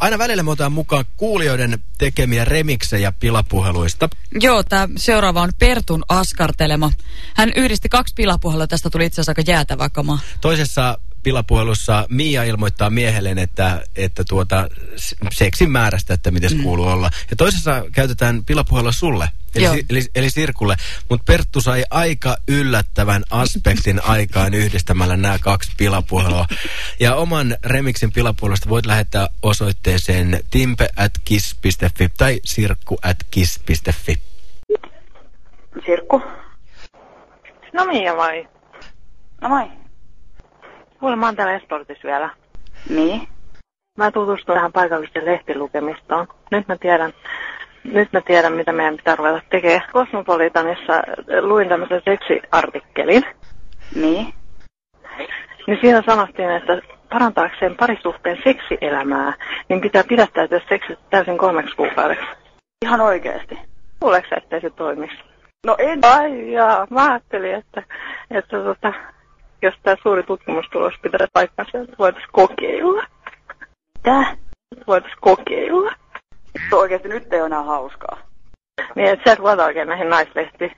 aina välillä me otetaan mukaan kuulijoiden tekemiä remiksejä pilapuheluista. Joo, tämä seuraava on Pertun askartelema. Hän yhdisti kaksi pilapuhelua, tästä tuli itse asiassa aika jäätävä kama. Toisessa pilapuhelussa Mia ilmoittaa miehelleen, että, että tuota, seksin määrästä, että miten mm. kuuluu olla. Ja toisessa käytetään pilapuhelua sulle, eli, eli, eli Sirkulle. Mutta Perttu sai aika yllättävän aspektin aikaan yhdistämällä nämä kaksi pilapuhelua. Ja oman remiksin pilapuhelusta voit lähettää osoitteeseen timpe at kiss.fi tai sirkku at kiss.fi. Sirkku. No Mia vai? No moi. Kuule, mä oon täällä Esportissa vielä. Niin? Mä tutustun tähän paikallisten lehtilukemistoon. Nyt mä tiedän, nyt mä tiedän, mitä meidän pitää ruveta tekemään. Cosmopolitanissa luin tämmöisen seksiartikkelin. Niin? Niin siinä sanottiin, että parantaakseen parisuhteen seksielämää, niin pitää pidättäytyä seksistä täysin kolmeksi kuukaudeksi. Ihan oikeasti? Luuleeko ettei se toimisi? No en. Ai jaa, mä ajattelin, että, että tota, jos tämä suuri tutkimustulos pitää paikkansa, että voitaisiin kokeilla. Mitä? Voitaisiin kokeilla. Oikeasti nyt ei ole enää hauskaa. Niin, että sä et oikein näihin naislehtiin.